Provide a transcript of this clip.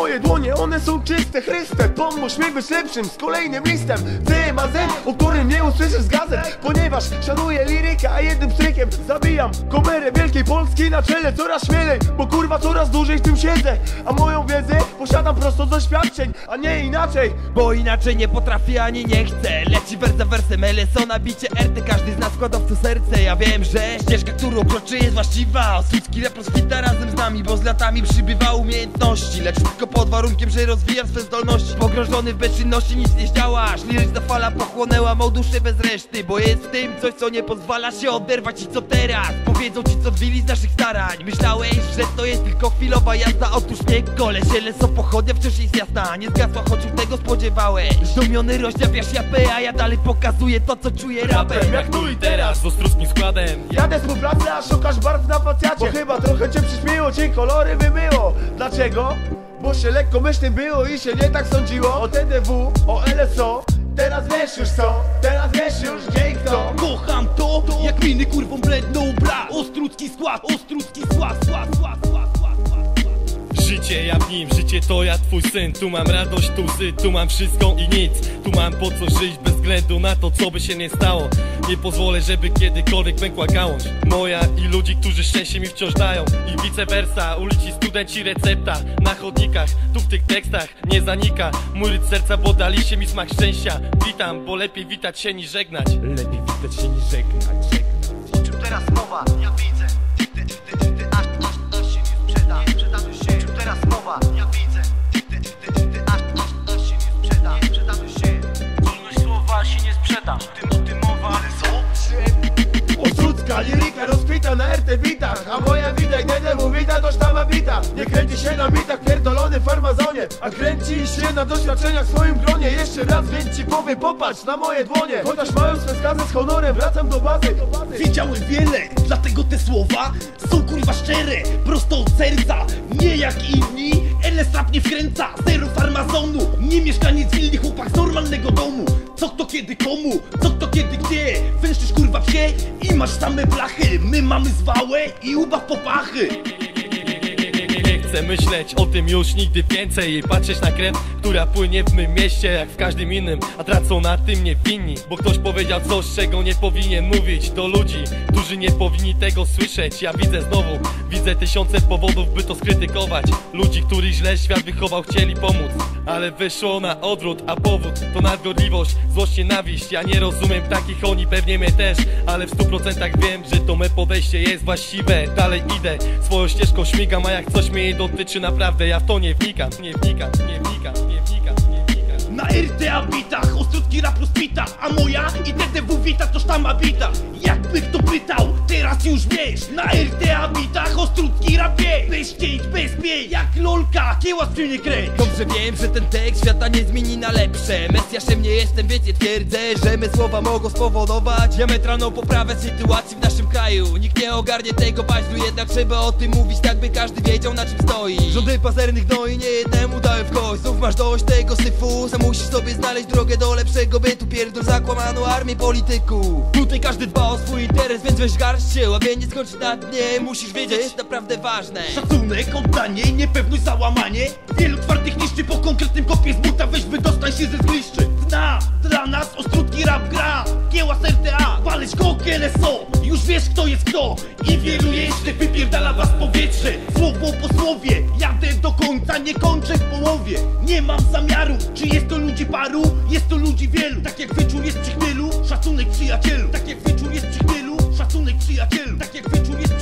moje dłonie, one są czyste, chryste. Pomóż mi być lepszym z kolejnym listem. Z, o którym nie usłyszysz z gazet Ponieważ szanuję lirykę, a jednym strykiem Zabijam komerę Wielkiej Polski na czele coraz śmielej Bo kurwa coraz dłużej w tym siedzę. A moją wiedzę posiadam prosto z doświadczeń A nie inaczej. Bo inaczej nie potrafię ani nie chcę. Leci wers za wersem, LSO nabicie RT Każdy z nas wkłada w to serce. Ja wiem, że ścieżka, którą kroczy jest właściwa. Osucki rap rozkwita razem z nami Bo z latami przybywa umiejętności. Lecz tylko pod warunkiem, że rozwijam swe zdolności. Pogrążony w bezczynności nic nie zdziałasz Liryczna fala pochłonęła mą duszę bez reszty Bo jest w tym coś, co nie pozwala się oderwać I co teraz? Powiedzą ci, co dwili z naszych starań. Myślałeś, że to jest tylko chwilowa jazda. Otóż nie, koleś, LSO pochodnia wciąż jest jasna. Nie zgasła, choć już tego spodziewałeś. Zdumiony rozdziawiasz japę, a ja dalej pokazuję to, co czuję rapem. Jak tu i teraz Z ostruskim składem. Jadę współpracę, a szukasz barw na facjacie Bo chyba trochę cię przyśmiło, ci kolory wymyło Dlaczego? Bo się lekko myślnym było i się nie tak sądziło. O TDW, o LSO Teraz wiesz już co, teraz wiesz już gdzie i kto. Kocham to, jak miny kurwą bledną bra. Ostrucki skład, ostrucki skład, Życie ja w nim, życie to ja twój syn. Tu mam radość, tu łzy, tu mam wszystko i nic. Tu mam po co żyć bez względu na to co by się nie stało. Nie pozwolę, żeby kiedykolwiek pękła gałąź. Moja i ludzi, którzy szczęście mi wciąż dają. I vice versa, ulici studenci recepta. Na chodnikach, tu w tych tekstach nie zanika. Mój ryc serca, bo dali się mi smak szczęścia. Witam, bo lepiej witać się niż żegnać. Lepiej widać się niż żegnać, żegnać czym teraz mowa? Ja widzę. Ty, ty, Ja widzę Ty, Wolność słowa się nie sprzeda. Tym, tym mowa. Ale co? Liryka rozkwita na RT bitach. A moja wita i TDW wita to sztama bita. Nie kręci się na bitach pierdolony A kręci się na doświadczeniach w swoim gronie. Jeszcze raz więc ci powiem popatrz na moje dłonie. Chociaż mają swe skazy z honorem wracam do bazy. Wiedziałem wiele, dlatego te słowa są kurwa szczere, prosto od serca Nie jak inni, LS rap nie wkręca Zero farmazonu, nie mieszkaniec willi chłopak z normalnego domu. Co kto kiedy komu, co kto kiedy gdzie. Węszysz kurwa wsie i masz same blachy. My mamy zwałę i ubaw popachy chcę myśleć o tym już nigdy więcej I patrzeć na krew, która płynie w mym mieście Jak w każdym innym, a tracą na tym Bo ktoś powiedział coś, czego nie powinien mówić Do ludzi, którzy nie powinni tego słyszeć. Ja widzę znowu, widzę tysiące powodów, by to skrytykować. Ludzi, których źle świat wychował, chcieli pomóc Ale wyszło na odwrót, a powód to nadgorliwość Złość, nienawiść, ja nie rozumiem takich, oni pewnie mnie też Ale w stu procentach wiem, że to me podejście jest właściwe. Dalej idę, swoją ścieżką śmigam, a jak coś mnie nie dotyczy naprawdę Ja w to nie wnikam, nie wnikam, nie wnikam, nie wnikam Na RTA bitach, ostrutki rap rozpita A moja i TTW wita to sztama bita Jakby kto pytał, teraz już wiesz Na RTA bitach, ostrutki rap wie Bez cięć, bez jak lolka, kieła nie kręć. Dobrze wiem, że ten tekst świata nie zmieni na lepsze. Mesjaszem nie jestem, więc nie twierdzę, że me słowa mogą spowodować Diametralną poprawę sytuacji w naszym kraju. Nikt nie ogarnie tego baźlu, jednak trzeba o tym mówić Tak by każdy wiedział na czym stoi. Rządy pazernych no i nie jednemu dałem w kość Znów masz dość tego syfu, sam musisz sobie znaleźć drogę do lepszego bytu Pierdol zakłamaną armię polityków. Tutaj każdy dba o swój interes, więc weź garść się Ławienie skończyć na dnie, musisz wiedzieć, jest naprawdę ważne. Szacunek, oddanie, niepewność, załamanie. Wielu twardych niszczy po konkretnym kopie z buta Weź wydostań się ze zgliszczy. Dna, dla nas ostrutki rap gra kieła RTA Walić go so. Już wiesz kto jest kto. I wielu jeźdźnych wypierdala was powietrze. Słowo po słowie Jadę do końca, nie kończę w połowie. Nie mam zamiaru Czy jest to ludzi paru? Jest to ludzi wielu. Tak jak wyczuł jest przychmielu Szacunek przyjacielu. Tak jak wyczuł jest przychmielu, Szacunek przyjacielu. Tak jak wyczuł jest